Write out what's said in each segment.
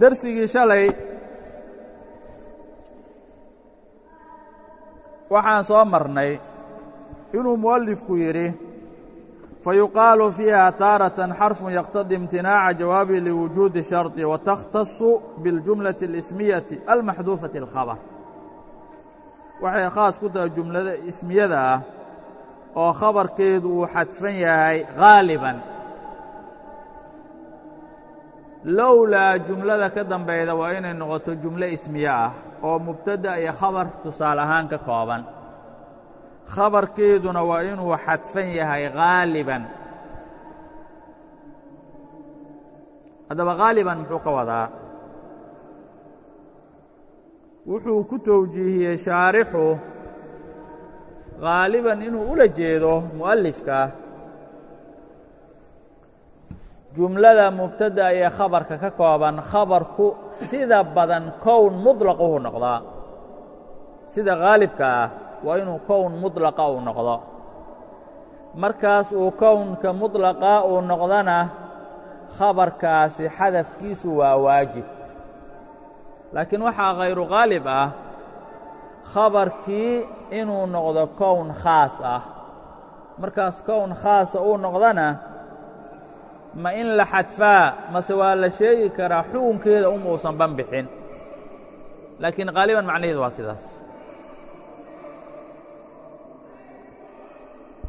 dersigii shalay waxaan soo marnay inuu mu'alifku yidhi fayuqaalu fiiha taaratan xarfun yaqtadi imtinaaca jawaabi liwujuudi sharطi watakhtasu biاljumlaةi اlismiyati almaxduufati اlkhabar waxay khaas ku tahay jumlada ismiyada ah oo khabarkeedu uu xadfan yahay haaliban lowlaa jumlada ka dambayda waa inay noqoto jumlo ismiye ah oo mubtada iyo khabar tusaale ahaan ka kooban. Khabarkeeduna waa inuu xadfan yahay haaliban haddaba haaliban muxuu ka wadaa? Wuxuu ku towjiihiyey shaarixu haaliban inuu ula jeedo mu'alifka jumlada mubtada iyo khabarka ka kooban khabarku sida badan kown mudlaq uhuu noqdaa. Sida haalibka ah waa inuu kown mudlaqa uu noqdo. Markaas uu kownka mudlaqa uu noqdona khabarkaasi xadafkiisu waa waajib. Laakiin waxaa khayru khaalib ah khabarkii inuu noqdo kown khaas ah. Markaas kown khaasa uu noqdona ma in la xadfaa mase waa la sheegi karaa xukunkeeda um uusan ban bixin laakiin haaliban macnaheedu waa sidaas.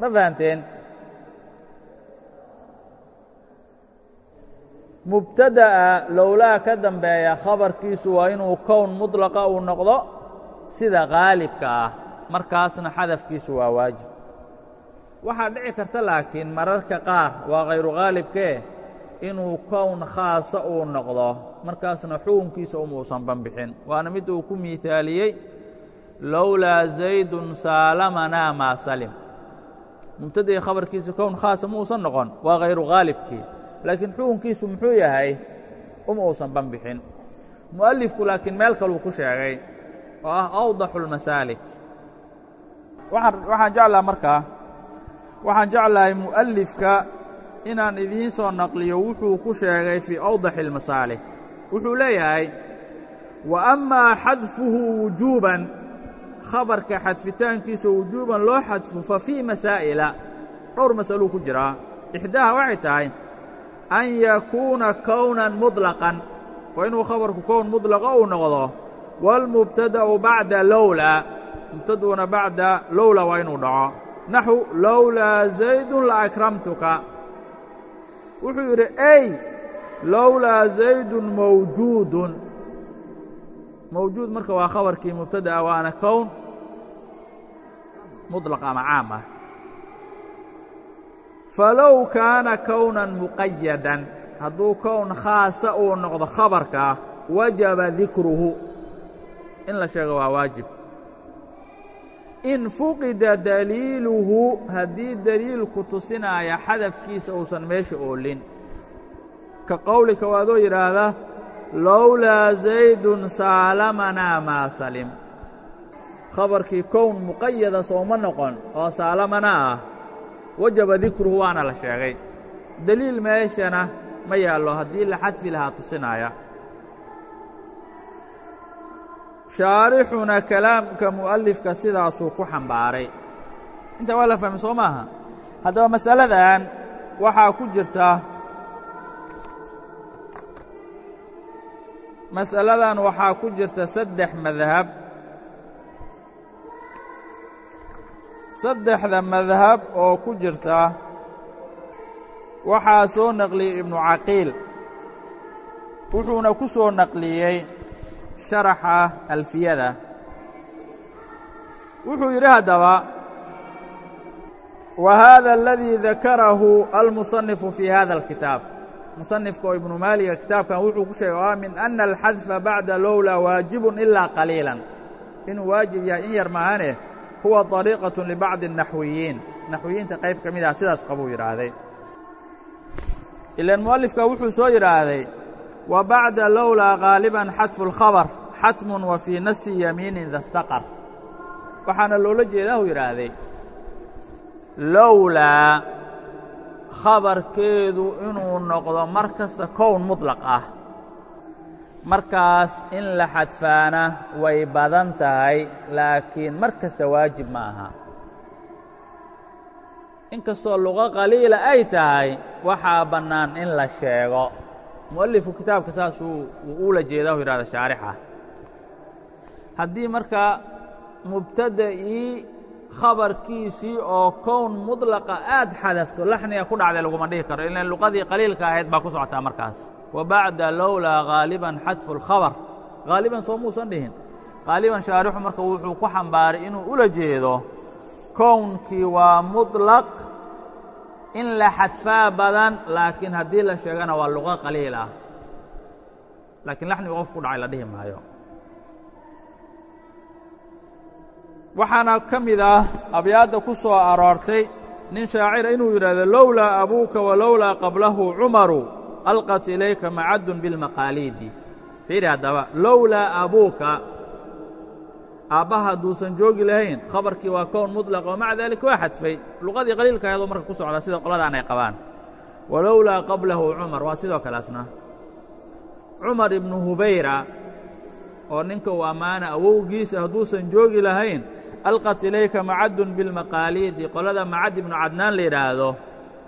Ma fahanteen? Mubtada'a lowlaa ka dambeeya khabarkiisu waa inuu kown mudlaqa uu noqdo sida khaalibka ah. Markaasna xadafkiisu waa waajib waxaa dhici karta laakiin mararka qaar waa khayru khaalibkee inuu kown khaasa uu noqdo markaasna xukunkiisa umuusan banbixin. Waana mid uu ku miihaaliyey lowlaa zaydun saalamanaa maa salim. Mubtadii khabarkiisa kown khaasa muusan noqon waa khayru khaalibkii laakiin xukunkiisu muxuu yahay uma uusan banbixin. Mu'alifku laakiin meel kaluu ku sheegay oo ah awdaxu اlmasaalik waxaan jeclaa markaa waxaan jeclahay mu'alifka inaan idiin soo naqliyo wuxuu ku sheegay fii awdaxi اlmasaalik wuxuu leeyahay wa amaa xadfuhu wujuuban khabarka xadfitaankiisa wujuuban loo xadfo fa fii masaa'ila dhowr masaluu ku jiraa ixdaaha waxay tahay an yakuuna kownan muطlaqan waa inuu khabarku kown mudlaqa uu noqdo wاlmubtada'u bacda lowlaa mubtada'una bacda lowla waa inuu dhaco naxu lowlaa zaydun laakramtuka wuxuu yidhi ey lowlaa zaydun mawjuudun. Mawjuud marka waa khabarkii mubtada'a waana kown muطlaq ama caam ah. Falow kaana kownan muqayadan hadduu kown khaasa uu noqdo khabarkaa wajaba dikruhu. In la sheego waa waajib in fuqida daliiluhu haddii daliilku tusinaaya xadafkiisa uusan meesha oolin. Ka qowlika waadoo yidhaahda lowlaa zaydun saalamanaa maa salim. Khabarkii kown muqayada sooma noqon oo saalamanaa ah wajaba dikruhu waana la sheegay. Deliil meeshana ma yaallo haddii la xadfi lahaa tusinaaya shaarixuna kalaamka mu'alifka sidaasuu ku xambaaray. Intaa waa la fahmi soo maaha? Haddaba masaladan waxaa ku jirta mas'aladan waxaa ku jirta saddex madhab. Saddexda madhab oo ku jirta waxaa soo naqliyey ibnu caqiil. Wuxuuna ku soo naqliyey sharaxa alfiyada wuxuu yidhi haddaba wa haada aladii dakarahu almusanifu fii hada alkitaab musanifka oo ibnu maaliga kitaabkan wuxuu ku sheegay oo ah min ana alxadfa bacda lowla waajibun ilaa qaliilan inuu waajib yahay in yar maahane huwa طariiqaة libacdi الnaxwiyiin naxwiyiinta qayb ka mid ah sidaas qabuu yidhaahday ilan mu'alifka wuxuu soo yidhaahday wa bacda lowlaa gaaliban xadfu اlkhabr xatmun wa fii nasi yamiinin dastaqar waxaana loola jeedaa uu yidhaahday lowlaa khabarkeedu inuu noqdo mar kasta kown muطlaq ah. Markaas in la xadfaana way badan tahay laakiin mar kasta waajib ma aha. Inkastoo luqo qaliila ay tahay waxaa bannaan in la sheego mu'alifku kitaabka saas uu uula jeedaa u yidhahda shaarixa. Haddii marka mubtada'ii khabarkiisii oo kown mudlaqa aad xadafto laxniga ku dhacday laguma dhihi karo. Ilan luqadii qaliilka ahayd baa ku socotaa markaas. Wa bacda lowlaa haaliban xadfu اlkhabar haaliban soo muusan dhihin. Haaliban shaarixu marka wuxuu ku xambaaray inuu ula jeedo kownkii waa muطlaq in la xadfaa badan laakiin haddii la sheegana waa luqo qaliil ah. Laakiin laxniga qof ku dhacay la dhihi maayo. Waxaana ka mid ah abyaadda ku soo aroortay nin shaacira inuu yidhaahdo lowlaa abuuka walowlaa qablahu cumaru alqat ilayka macadun bilmaqaaliidi fiiri haddaba lowlaa abuuka aabbaha hadduusan joogi lahayn khabarkii waa kown muطlaq oo maca daalika waa xadfay. Luqadii qaliilka ayadoo marka ku socda sida qoladaan ay qabaan. Walowlaa qablahu cumar waa sidoo kaleasna cumar ibnu hubayra oo ninka uu ammaana awowgiisa hadduusan joogi lahayn alqat ilayka macadun bilmaqaaliidi qolada macad ibnu cadnaan la yidhaahdo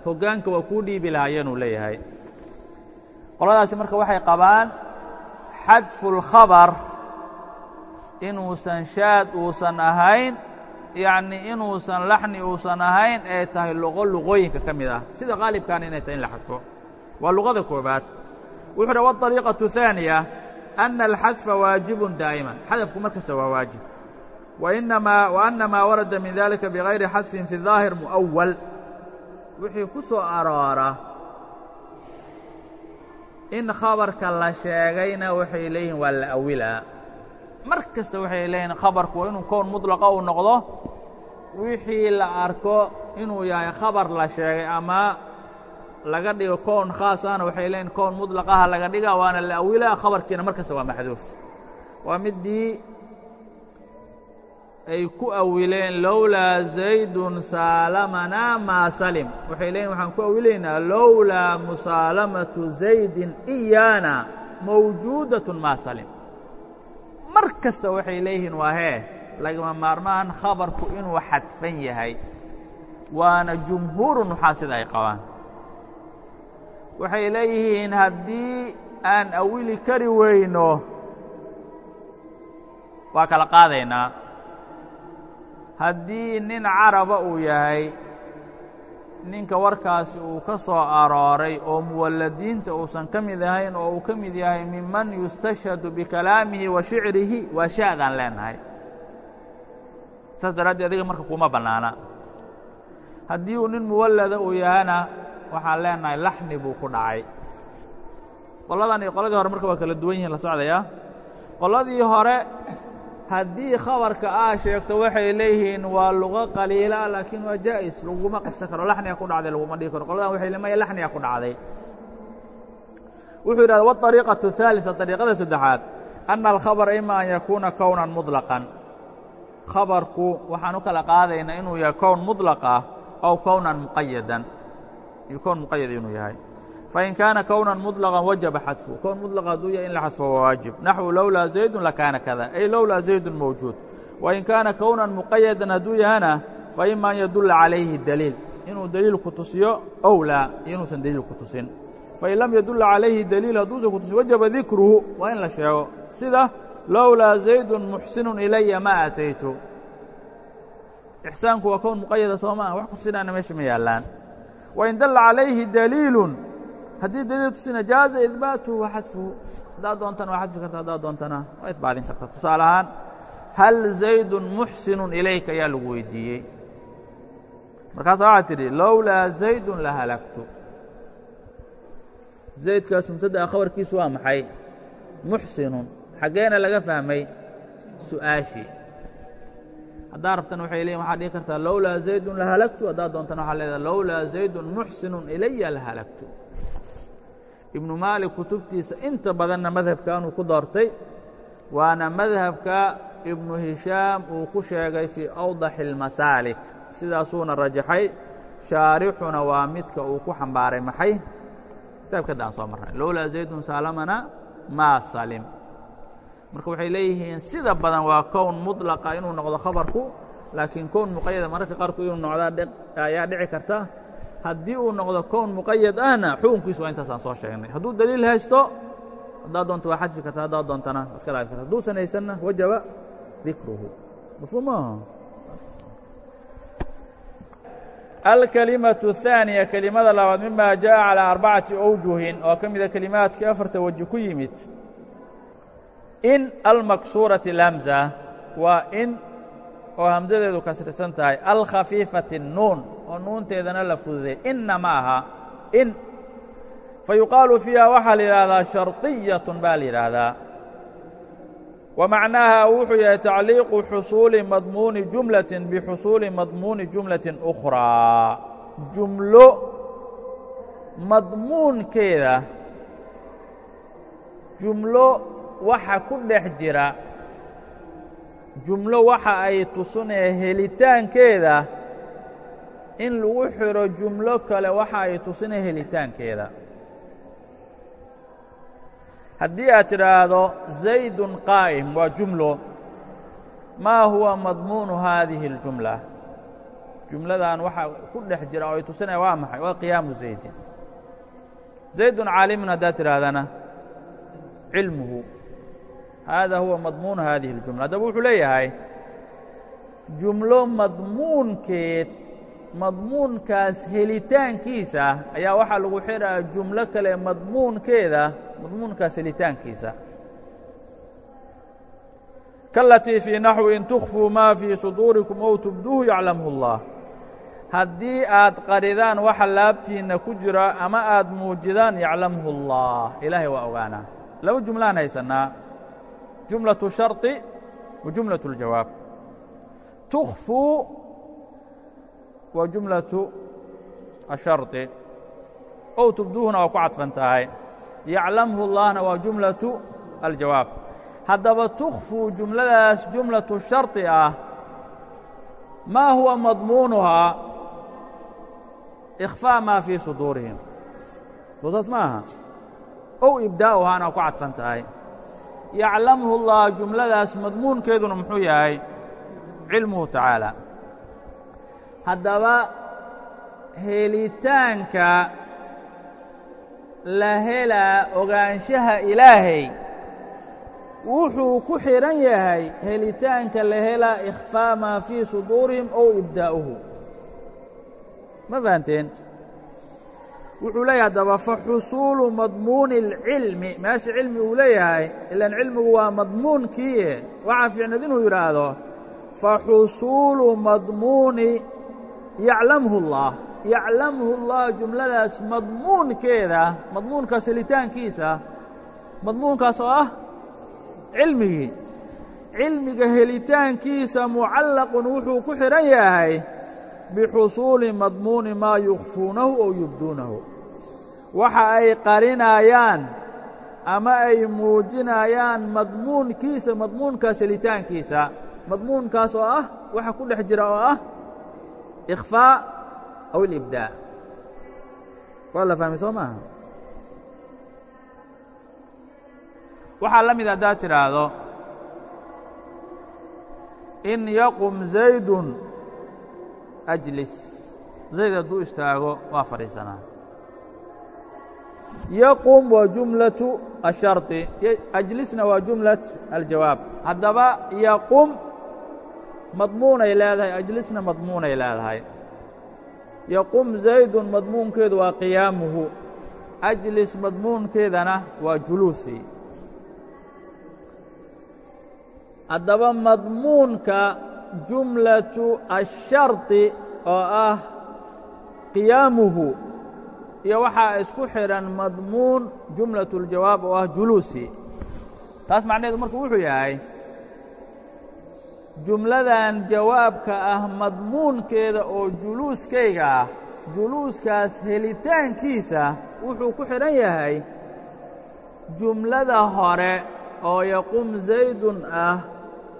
hoggaanka waa kuu dhiibi lahaayeenuu leeyahay. Qoladaasi marka waxay qabaan xadfu اlkhabar inuusan shaad uusan ahayn yacnii inuusan laxni uusan ahayn ee tahay luqo luqooyinka ka mid ah sida qaalibkaana inay tahay in la xadfo waa luqada koobaad wuxuu uhi waطariiqaةu ثaaniya أna alxadfa waajibun daa'iman xadafku mar kasta waa waajib wainamaa وأna maa warada min dalika bغayri xadfin fi الظaahir muؤwal wixii ku soo aroora in khabarka la sheegayna waxay leeyihiin waa la awilaa mar kasta waxay leeyihiin khabarku waa inuu kown muطlaqa uu noqdo wixii la arko inuu yahay khabar la sheegay ama laga dhigo kown khaasana waxay leeyihiin kown muطlaqaha laga dhiga waana la awilaa khabarkiina mar kasta waa maxduuf. Waa midii ay ku awileen lowlaa zaydun saalamanaa maa salim. Waxay leeyihiin waxaan ku awilaynaa lowlaa musaalamatu zaydin iyaana mawjuudatun maa salim mar kasta waxay leeyihiin waa hee lagama maarmaan khabarku inuu xadfan yahay. Waana jumhuuru nuxaa sida ay qabaan. Waxay leeyihiin haddii aan awili kari weyno waa kala qaadaynaa. Haddii nin caraba uu yahay ninka warkaasi uu ka soo arooray oo muwalladiinta uusan ka mid ahayn oo uu ka mid yahay miman yustashhadu bikalaamihi wa shicrihi waa shaadaan leenahay. Saas daraaddeed adiga marka kuma bannaana. Haddii uu nin muwallada uu yahana waxaan leenahay laxni buu ku dhacay. Qoladan iyo qoladii hore marka waa kala duwan yihiin la socdaya qoladii hore haddii khabarka aa sheegto waxay leeyihiin waa luqo qaliila laakiin waa jaa'is laguma qabsan karo laxniga ku dhacday laguma dhigi karo qoladan waxay le maya laxniga ku dhacday wuxuu yidhahda waطariiqaةu الثaaliثa طariiqada saddexaad أna alkhabara ima an yakuuna kownan muطlaqan khabarku waxaan u kala qaadaynaa inuu yahay kown muطlaq ah ow kownan muqayadan kown muqayad inuu yahay fain kaana kownan muطlaqan wajaba xadfu kown muطlaqa hadduu yahay in la xadfo waa waajib naxwu lowlaa zaydun lakaana kada ay lowlaa zaydun mawjuud wain kaana kownan muqayadan hadduu yahana faima yadulla calayhi daliil inuu daliil ku tusiyo ow laa inuusan daliil ku tusin fain lam yadulla calayhi daliil hadduusan ku tusin wajaba dikruhu waa in la sheego sida lowlaa zaydun muxsinun ilaya ma ataytu ixsaanku waa kown muqayada soo maa wax ku meesha ma yaallaan wain dalla calayhi daliilun haddii daliil tusina jaaza idbaatuhu wa xadfuhu haddaad doontana waa xadfi karta haddaad doontana waa isbaadin karta. Tusaale ahaan hal zaydun muxsinun ilayka ayaa lagu weydiiyey. Markaasa waxaad tidhi lowlaa zaydun la halagtu zaydkaas mubtada'a khabarkiisu waa maxay? Muxsinun xaggeena laga fahmay su'aashii haddaa rabtana waxay leeyiin waxaad dhihi kartaa lowlaa zaydun la halagtu haddaad doontana waxaa leedahay lowlaa zaydun muxsinun ilaya la halagtu ibnu maalik kutubtiisa inta badanna madhabkaanuu ku doortay waana madhabka ibnu hishaam uu ku sheegay fii awdaxi اlmasaalik sidaasuuna rajaxay shaarixuna waa midka uu ku xambaaray maxay? Kitaabkada aan soo marnay. Lowlaa zaydun saalamana maa salim. Marka waxay leeyihiin sida badan waa kown muطlaqa inuu noqdo khabarku laakiin kown muqayada mararka qaarkood inuu noqdaa ayaa dhici karta haddii uu noqdo kown muqayad ahna xukunkiisu waa intaasaan soo sheegnay hadduu daliil haysto haddaad doonto waa xadfi karta haddaad doontana iska dhaafi karta hadduusan haysanna wajaba dikruhu mafhuum maaha alkalimaةu الثaaniya kelimada labaad mima jaءa calىa arbacati awjuhin oo ka mida kelimaadkii afarta weji ku yimid in almaksuurati اlamza waa in oo hamsadeedu kasrisan tahay alkhafiifati nuun oo nuunteedana la fududay inna ma aha. In. Fa yuqaalu fiiha waxaa la yidhaahdaa shardiyatun baa la yidhaahdaa. Wa macnaaha wuxuu yahay tacliiqu xusuuli madmuuni jumlatin bixusuuli madmuuni jumlatin ukhraa jumlo madmuunkeeda jumlo waxa ku dhex jira jumlo waxa ay tusinaya helitaankeeda. In lagu xidho jumlo kale waxa ay tusinaya helitaankeeda. Haddii aad tidhaahdo zaydun qaa'im waa jumlo. Maa huwa madmuunu haadihi اljumla jumladan waxaa ku dhex jira oo ay tusinaya waa maxay? Waa qiyaamu zaydin. Zaydun caalimun haddaad tidhaahdana cilmuhu hada huwa madmuunu hadihi اljumla haddaba wuxuu leeyahay jumlo madmuunkeed madmuunkaas helitaankiisa ayaa waxaa lagu xidhaa jumlo kale madmuunkeeda madmuunkaas helitaankiisa kaalatii fii naxwi in tukfuu maa fii suduurikum ow tubduuhu yaclamhu اllah haddii aad qaridaan waxa laabtiinna ku jira ama aad muujidaan yaclamhu اllah ilaahay waa ogaanaa laba jumlaan haysannaa jumlaةu sharطi wa jumlaة اljawaab tukfuu waa jumlaةu asharطi ow tubduuhuna waa ku cadfan tahay yaclamhu اllahna waa jumlaةu aljawaab haddaba tukfuu jumladaas jumlaةu sharطi ah maa huwa madmuunuhaa ikhfaa maa fii suduurihim soo saas ma aha ow ibdaa'uhaana waa ku cadfan tahay yaclamhu اllah jumladaas madmuunkeeduna muxuu yahay cilmuhu tacaalى haddaba helitaanka la helaa ogaanshaha ilaahay wuxuu ku xidhan yahay helitaanka la helaa ikhfaa maa fii suduurihim ow ibdaa'uhu. Ma fahanteen wuxuu leeyahay haddaba faxusuulu madmuuni اlcilmi meesha cilmi uu leeyahay ilan cilmigu waa madmuunkiie waxaa fiicnad inuu yidhaahdo faxusuulu madmuuni yaclamhu اllah yaclamhu اllah jumladaas madmuunkeeda madmuunkaas helitaankiisa madmuunkaas oo ah cilmigii cilmiga helitaankiisa mucallaqun wuxuu ku xidhan yahay bixusuuli madmuuni maa yukfuunahu ow yubduunahu waxa ay qarinayaan ama ay muujinayaan madmuunkiisa madmuunkaas helitaankiisa. madmuunkaas oo ah waxa ku dhex jira oo ah ikhfaa aw ilibdaa waa la fahmay soo maaha? Waxaa la mid haddaad tidhaahdo in yaqum zaydun ajlis zayd hadduu istaago waa fadhiisanaa yaqum waa jumlaةu الsharطi ajlisna waa jumlaة aljawaab haddaba yaqum madmuunay leedahay ajlisna madmuunay leedahay yaqum zaydun madmuunkeedu waa qiyaamuhu ajlis madmuunkeedana waa juluusi haddaba madmuunka jumlaةu الsharطi oo ah qiyaamuhu iyo waxaa isku xidhan madmuun jumlaة اljawaab oo ah juluusi taas macnaheedu marku wuxuu yahay jumladan jawaabka ah madmuunkeeda oo juluuskayga ah juluuskaas helitaankiisa wuxuu ku xidhan yahay jumlada hore oo yaqum zaydun ah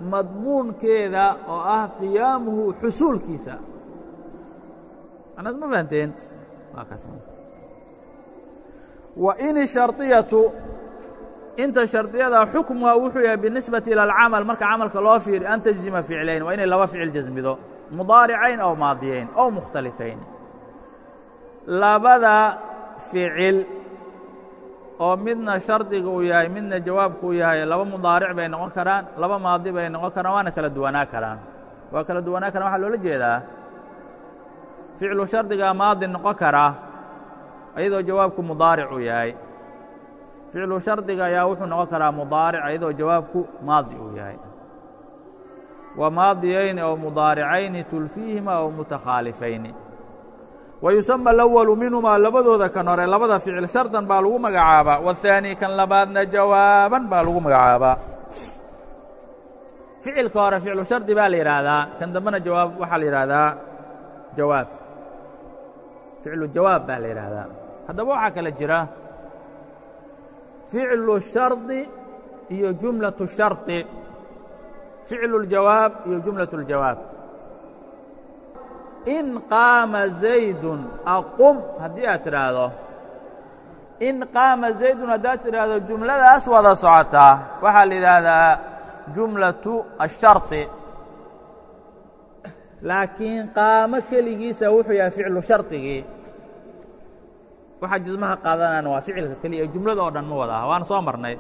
madmuunkeeda oo ah qiyaamuhu xusuulkiisa. Anaad ma fahanteen? Wa in sharطiyatu inta shardiyada xukmuha wuxuu yahay binisbati ila alcamal marka camalka loo fiiriyo an tajzima ficlayn waa inay laba ficil jasmido mudaaricayn ow maadiyayn ow mukhtalifayn labada ficil oo midna shardiga uu yahay midna jawaabku uu yahay laba mudaaric bay noqon karaan laba maadi bay noqon karaan waana kala duwanaa karaan. Waa kala duwanaa karaan waxaa loola jeedaa ficlu shardigaa maadi noqon karaa iyadoo jawaabku mudaaric uu yahay. Ficlu shardiga ayaa wuxuu noqon karaa mudaaric iyadoo jawaabku maadi uu yahay. Wa maadiyayni ow mudaaricayni tulfiihima ow mutakhaalifayni wa yusama alawalu minhumaa labadooda kan hore labada ficil shardan baa lagu magacaabaa wahaani kan labaadna jawaaban baa lagu magacaabaa ficilka hore ficlu shardi baa la yidhaahdaa kan dambena jawaab waxaa la yidhaahdaa jawaab ficlu jawaab baa la yidhaahdaa haddaba waxaa kale jira ficlu shardi iyo jumlatu shardi ficlu ljawaab iyo jumlat ljawaab in qaama zaydun aqum haddii aad tidhaahdo. In qaama zaydun haddaad tidhaahdo jumladaas wada socotaa. Waxaa la yidhaahdaa jumlatu ashardi laakiin qaamo keligiisa wuxuu yahay ficlu shardigii waxaa jismaha qaadanayana waa ficilka keliya jumlada oo dhan ma wada aha waana soo marnay.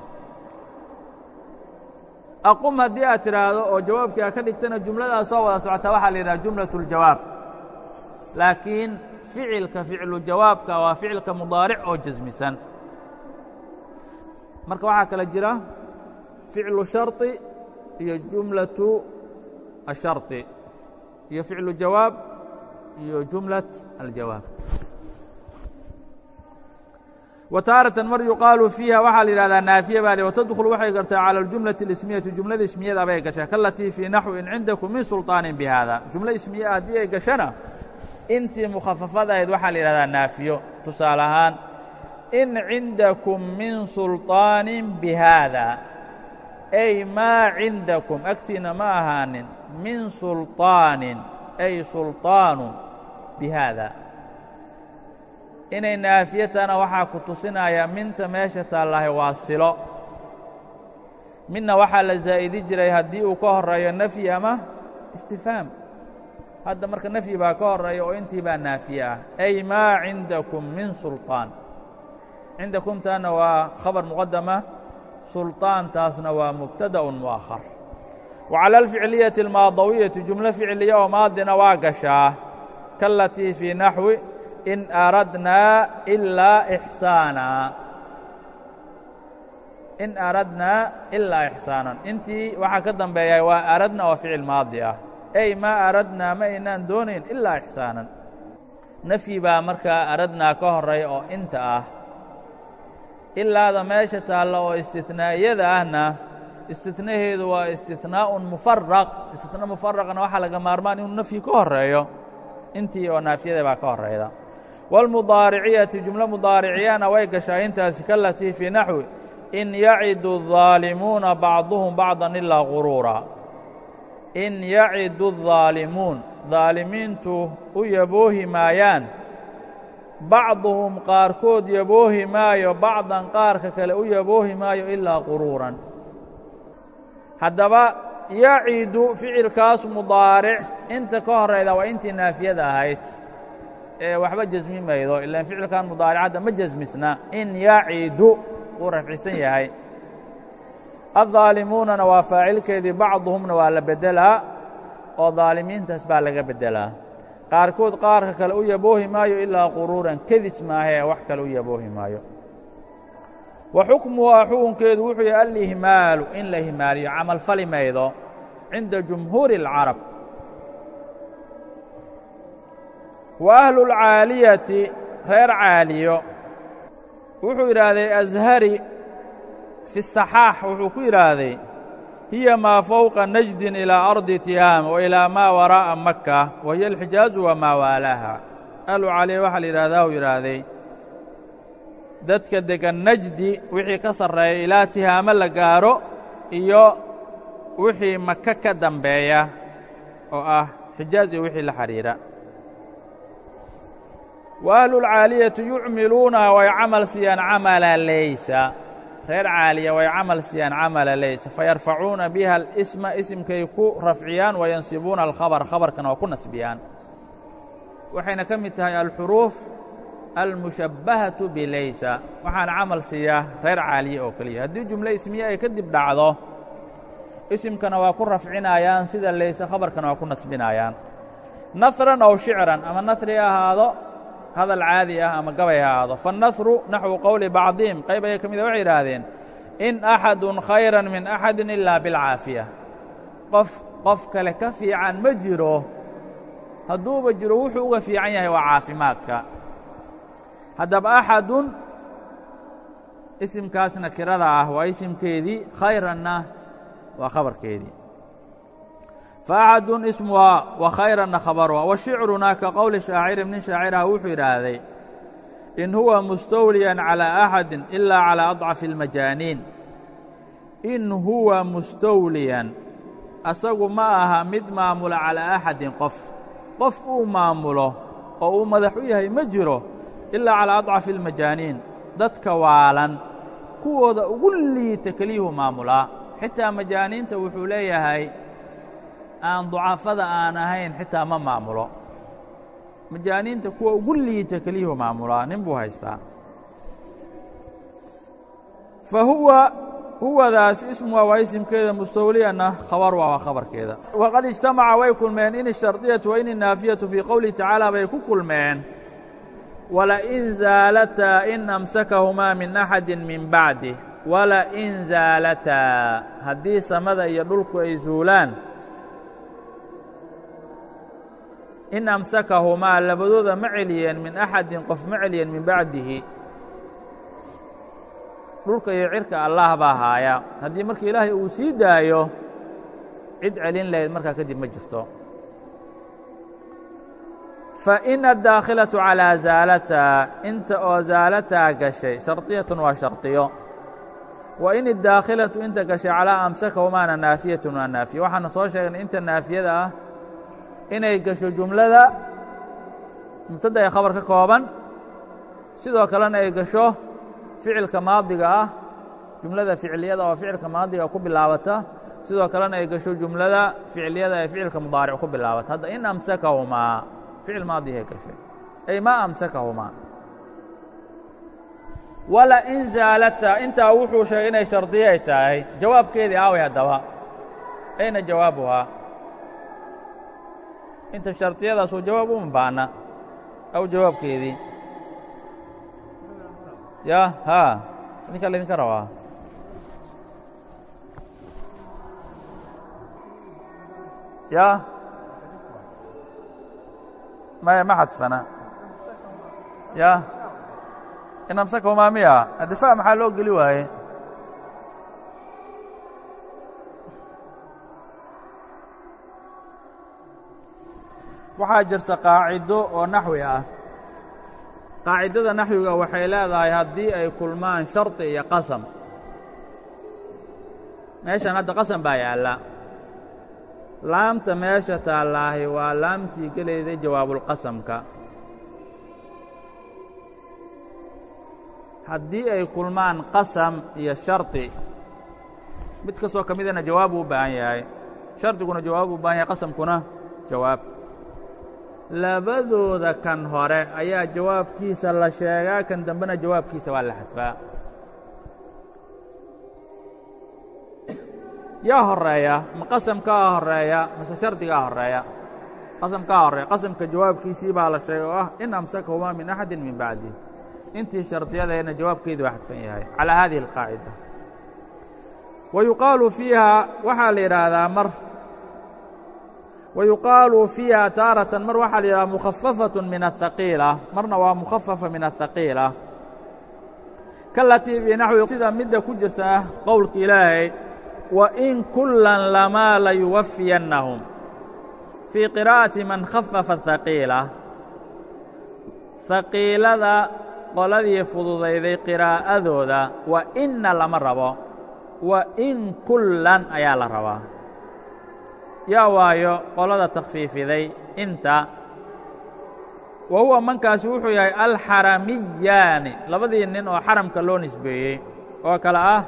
Aqum haddii aad tidhaahdo oo jawaabkii aad ka dhigtana jumladaas soo wada socotaa waxaa la yidhaha jumlaة اljawaab laakiin ficilka ficlu jawaabka waa ficilka mudaaric oo jasmisan marka waxaa kale jira ficlu sharطi iyo jumlaةu الsharطi iyo ficlu jawaab iyo jumlaة aljawaab wtaaratan mar yuqaalu fiiha waxaa la yidhahdaa naafiya baa li watadkhulu waxay gartaa calى اljumlaةi اlismiyati jumlada ismiyada bay gashaa kalatii fii naxwi in cindakum min sulطaanin bihada jumlo ismiye haddii ay gashana intii mukhafafadahayd waxaa la yidhahdaa naafiyo tusaale ahaan in cindakum min sulطaanin bihaada ay maa cindakum agtiina ma ahaanin min sulطaanin ay sulطaanu bihaada inay naafiyatana waxaa ku tusinaya minta meesha taallahay waa silo midna waxaa la zaa'idi jiray haddii uu ka horeeyo nafyi ama istifhaam hadda marka nafyi baa ka horeeya oo intii baa naafiye ah ay maa cindakum min sulطaan cindakumtaana waa khabar muqadama sulطaantaasna waa mubtadaءun mu'ahar wa calى alficliyati almaadawiyati jumlo ficliya oo maadina waa gashaa kalatii fii naxwi in aradnaa ilaa ixsaana in aradnaa ilaa ixsaanan intii waxaa ka dambeeya waa aradna oo ficil maadi ah ay maa aradnaa ma aynaan doonayn ilaa ixsaanan nafyi baa markaa aradnaa ka horeeya oo inta ah ilaada meesha taalla oo istinaa'iyada ahna istinaheedu waa istinaa'un mufaraq istina mufaraqna waxaa laga maarmaan inuu nafyi ka horeeyo intii oo naafiyada baa ka horeyda wاlmudaariciyati jumlo mudaariciyana way gashaa intaasi kalatii fii naxwi in yacidu الظaalimuuna bacduhum bacda ilaa guruura in yacidu الظaalimuun daalimiintu u yaboohi maayaan bacduhum qaarkood yaboohi maayo bacdan qaarka kale u yaboohi maayo ilaa quruuran haddaba yacidu ficilkaas mudaaric inta ka horayda waa intii naafiyada ahayd ee waxba jasmi maydo ilaan ficilkan mudaaricadda ma jasmisna in yacidu uu rafcisan yahay addaalimuunana waa faacilkeedii bacduhumna waa la beddelaa oo daalimiintaas baa laga beddelaa qaarkood qaarka kale u yaboohi maayo ilaa quruuran kedis maahee wax kale u yaboohi maayo wa xukmuhaa xukunkeedu wuxuu yahay alihmaalu in la ihmaaliyo camal fali maydo cinda jumhuuri اlcarab wa ahlu اlcaaliyati reer caaliyo wuxuu yidhaahday ashari fi saxaax wuxuu ku yidhaahday hiya maa fowqa najdin ilaa ardi tihaam wa ilaa maa waraa'a maka wa hiya alxijaazu wamaa waalaaha ahlu caaliya waxaa la yidhahdaa uu yidhaahday dadka degan najdi wixii ka sarreeya ilaa tihaamo la gaaro iyo wixii maka ka dambeeya oo ah xijaaz iyo wixii la xidhiidha wa ahlulcaaliyati yucmiluunaha way camal siiyaan camala laysa reer caaliya way camal siiyaan camala laysa. Fayarfacuuna biha alisma isimkay ku rafciyaan wayansibuuna alkhabar khabarkana waa ku nasbiyaan. Waxayna ka mid tahay alxuruuf almushabbahatu bilaysa. Waxaana camal siiyaa reer caaliye oo keliya. Haddii jumle ismiye ay kadib dhacdo isimkana waa ku rafcinayaan sida laysa khabarkana waa ku nasbinayaan. Nasran aw shicran ama nasri ahaado hadal caadi ah ama gabay ha ahaado. Faالnasru naxwu qowli bacdihim. Qayb aya ka mida waxay yidhaahdeen in axadu khayra min axadi ilaa bilcaafiya. Qof qof kale ka fiican ma jiro. Hadduuba jiro wuxuu uga fiican yahay waa caafimaadka. Haddaba axadun isimkaas nakirada ah waa isimkeedii khayranna waa khabarkeedii faacadun ismuhaa wa khayrana khabaruha wa shicrunaa ka qowli shaaciri nin shaaciraha wuxuu yidhaahday in huwa mustawliyan calaa axadin ilaa calaa adcafi almajaaniin in huwa mustawliyan asagu ma aha mid maamula calaa axadin qof qof uu maamulo oo uu madax u yahay ma jiro ilaa calaa adcafi almajaaniin dadka waalan kuwooda ugu liita keliyuhu maamulaa xitaa majaaniinta wuxuu leeyahay aan ducafada aan ahayn xitaa ma maamulo. Majaaniinta kuwa ugu liita keliyuhu maamulaa nin buu haystaa. Fa huwa huwadaas ismuha waa isimkeeda mustawliyanna khabaruha waa khabarkeeda. Waqad ijtamaca way kulmeen in ishardiyatu wa in inaafiyatu fii qowlihi tacaala bay ku kulmeen. Walain zaalataa in amsakahumaa min axadi min bacdih walain zaalataa haddii samada iyo dhulku ay zuulaan in amsakahumaa labadooda ma celiyeen min axadin qof ma celiyeen min bacdihi. Dhulka iyo cirka allaah baa haaya. Haddii marka ilaahay uu sii daayo cid celin lahayd markaa kadib ma jirto. Fain addaakhilatu calىa zaalataa inta oo zaalataa gashay shardiyatun waa shardiyo wa in iddaakhilatu inta gashay calaa amsakahumaana naafiyatun waa naafiya. Waxaana soo sheegnay inta naafiyada ah inay gasho jumlada mubtada ee khabar ka kooban. Sidoo kalena ay gasho ficilka maadiga ah jumlada ficiliyada oo ficilka maadiga ku bilaabata. Sidoo kalena ay gasho jumlada ficiliyada ee ficilka mudaaric ku bilaabata. Hadda in amsakahumaa ficil maadihay gashay ay ma amsakahumaa wala in zaalata intaa wuxuu sheegay inay shardiyay tahay. Jawaabkeedii aaway haddaba. Ayna jawaabuhaa inta shardiyadaasuu jawaab uma baana aw jawaabkeedii. Ya haa idinkaa laydinka rabaa. Ya. Maya ma xadfana. Ya. In amsakahumaa miya. Adifaac maxaa loo geli waaye waxaa jirta qaacido oo naxwi ah. Qaacidada naxwiga waxay leedahay haddii ay kulmaan shardi iyo qasam. Meeshan hadda qasam baa yaalla. Laamta meesha taallaahi waa laamtii gelayday jawaabulqasamka haddii ay kulmaan qasam iyo shardi mid kastoo ka midana jawaab uu u baahan yahay. Shardiguna jawaab uu baahan yahay qasamkuna jawaab labadooda kan hore ayaa jawaabkiisa la sheegaa kan dambena jawaabkiisa waa la xadfaa. Yaa horreeya ma qasamkaa horreeya mase shardigaa horreeya qasamkaa horreeya qasamka jawaabkiisii baa la sheegay oo ah in amsakahumaa min axadi min bacdi. Intii shardiyadayna jawaabkeedii waa xadfan yahay calىa hadihi اlqaacida wa yuqaalu fiiha waxaa la yidhaahdaa mar ويuqaalu فيiha taaraةa mar waxaa la yidhaha mukhafafaة min الثaqiila marna waa mukhafafa min الثaqiila kalatii binaxwi sida midda ku jirta qowlka ilaahay wain kula lamaa layuwafiyannahum fii qiraa'ati man khafafa الثaqiila haqiilada qoladii fududayday qiraa'adooda wa inna lama rabo wa in kullan ayaa la rabaa yaa waayo qolada takfiifiday inta wa huwa mankaasi wuxuu yahay alxaramiyaani labadii nin oo xaramka loo nisbeeyey oo kale ah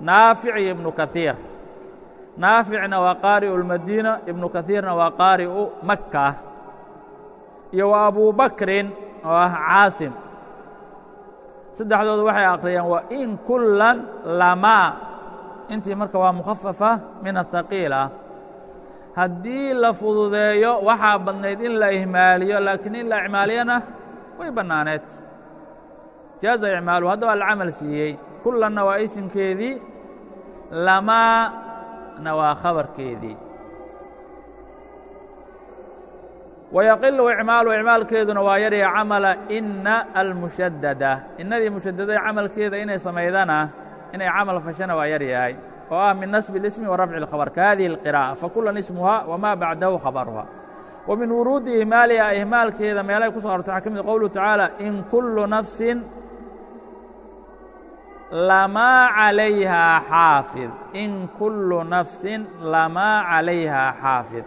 naafic ibnu kahiir naaficna waa qaari'u اlmadiina ibnu kahiirna waa qaari'u makka iyo wa abubakrin oo ah caasim. Saddexdoodu waxay akhriyeen wa in kullan lamaa. Intii marka waa mukhafafa min ahaqiila haddii la fududeeyo waxaa badnayd in la ihmaaliyo laakiin in la icmaaliyana way bannaaneed. Jaaza icmaalu hadda waa la camal siiyey. Kullanna waa isimkeedii lamaana waa khabarkeedii wayaqilu icmaalu icmaalkeeduna waa yarya camala inna almushaddada. Innadii mushadadada camalkeeda inay samaydana inay camal fashana waa yar yahay oo ah min nasbi اlismi wa rafci اlkhabar ka hadihi اlqiraa'a fakulan ismuha wma bacdahu khabaruha wa min wuruudi ihmaaliha ihmaalkeeda meelay ku so arortay waxaa ka mid qowluhu tacaala in kullu nafsin lamaa calayhaa xaafid in kullu nafsin lamaa calayhaa xaafid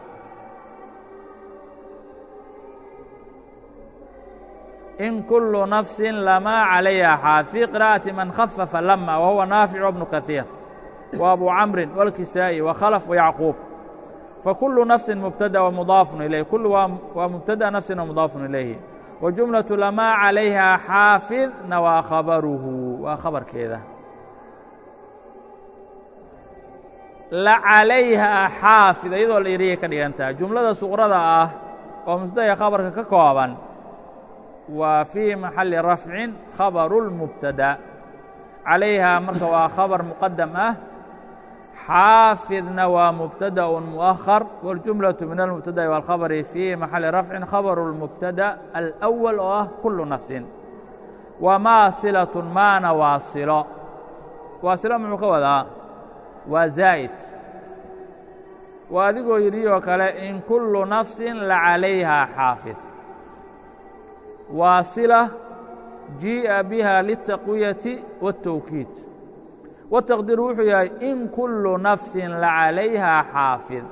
in kullu nafsin lamaa calayha xaafid fii qira'ati man khafafa lama wa huwa naafic wbnu kahiir wa abu camrin wاlkisaa'i wa khalaf wayacquub fakulu nafsin mubtada wa mudaafun ilayh kulu waa mubtada nafsin wa mudaafun ilayhi wa jumlaةu lamaa calayha xaafidna waa khabaruhu waa khabarkeeda la calayhaa xaafid iyadoo la iriyay ka dhigantaa jumlada suqrada ah oo mubtadaya khabarka ka kooban waa fii maxalli rafcin khabaru اlmubtada calayhaa marka waa khabar muqadam ah xaafidna waa mubtadaء muؤahar wاljumlaةu min almubtada'i wاlkhabri fii maxalli rafcin khabaru اlmubtada alأwal oo ah kulu nafsin wamaa silaة maana waa silo waa silo muxuu ka wadaa waa zaa'id waa adigoo yidhi oo kale in kullu nafsin lacalayhaa xaafid waa sila jii'a biha lلtaqwiyati wالtowkiid wataqdiiru wuxuu yahay in kullu nafsin lacalayhaa xaafid.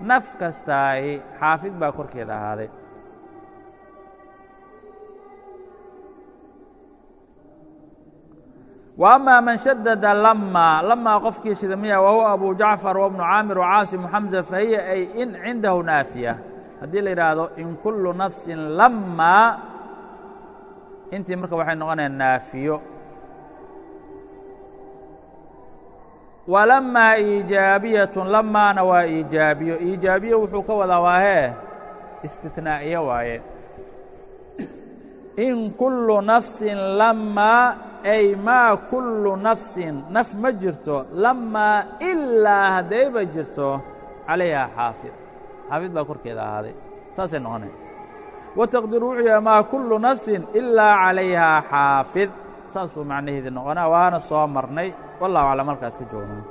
Naf kastaahi xaafid baa korkeeda ahaaday. Wa amaa man shadada lamaa lamaa qofkii shida miya wa huwa abu jacfar wabnu caamir wcaasimu xamza fahiya ay in cindahu naafiya. Haddii la yidhaahdo in kullu nafsin lamaa intii marka waxay noqonayaan naafiyo walamaa iijaabiyatun lamaana waa iijaabiyo iijaabiyo wuxuu ka wadaa waahee? Istinaa'iyo waaye. In kullu nafsin lamaa ay maa kullu nafsin naf ma jirto lamaa ilaa haddayba jirto calayhaa xaafid. Xaafid baa korkeeda ahaaday. Saasay noqonay wataqdiru wuxuu yahay maa kullu nafsin ilaa calayhaa xaafid saasuu macnaheedii noqonaa waana soo marnay. Wallahu aclam halkaas ka joognaa